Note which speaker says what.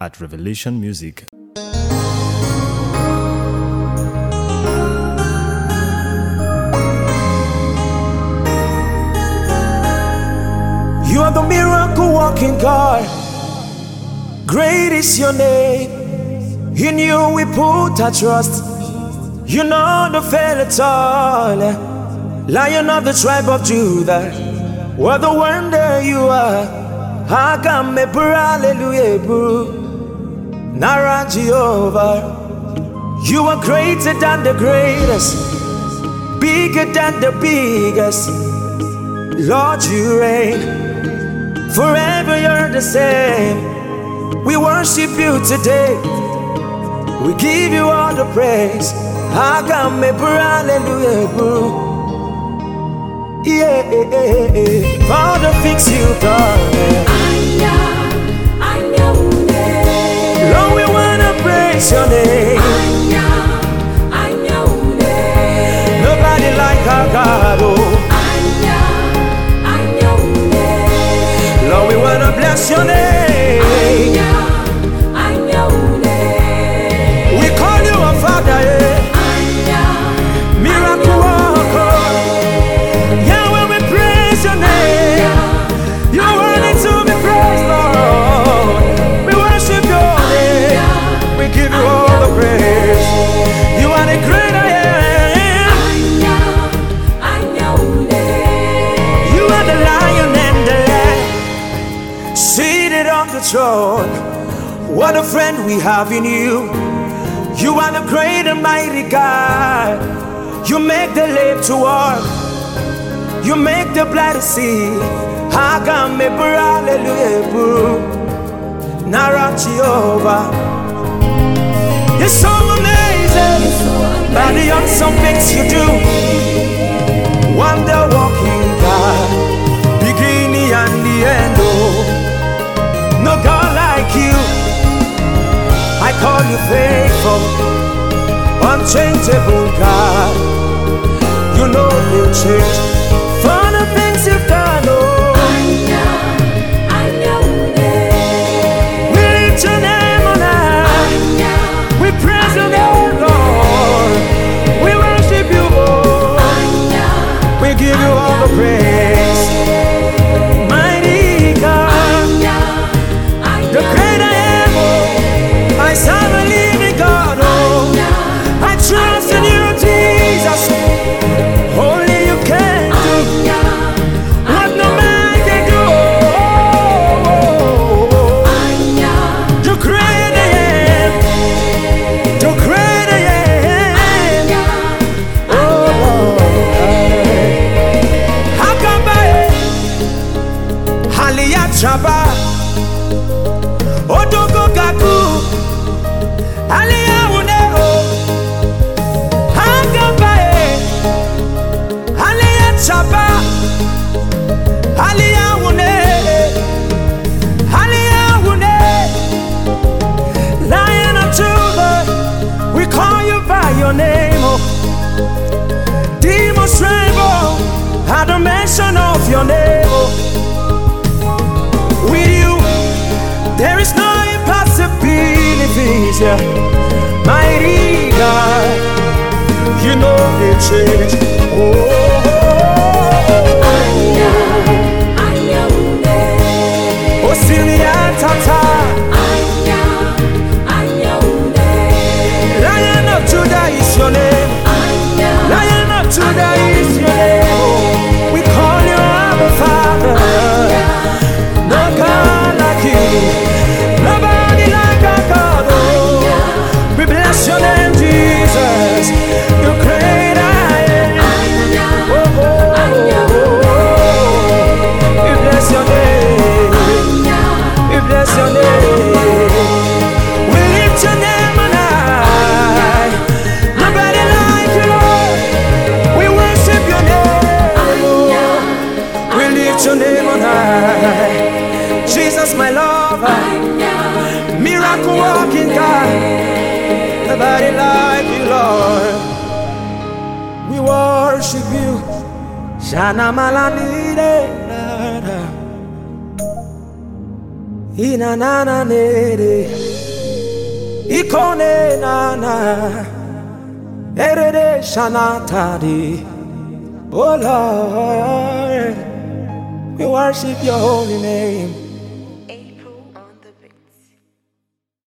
Speaker 1: at Revelation Music.
Speaker 2: You are the miracle walking God. Great is your name. In you we put our trust. You know the fail at all. Lion of the tribe of Judah. What a wonder you are. Hakame hallelujah. Nara Jehovah. You are greater than the greatest. Bigger than the biggest. Lord, you reign. Forever you're the same. We worship you today. We give you all the praise. Agame hallelujah, bro. Yeah, for all the things you've done.
Speaker 3: Anya,
Speaker 2: What a friend we have in you. You are the great and mighty God. You make the lame to walk. You make the blind to see. Hagame hallelujah. Nara Jehovah. You're so amazing. By the awesome things you do. Wonder Unchangeable God. You know you change. For the things you've done. Oh.
Speaker 3: Anya, Anya une.
Speaker 2: We lift your name on high. We praise your name, Lord. We worship you. We give you all the praise. Mighty God, you know the change. Oh, oh, oh, oh. My miracle working God. Nobody like you, Lord. We worship you. Shana malanide. Ina na na nere. Ikone nana, erede shanatadi. Oh Lord, we worship your holy name.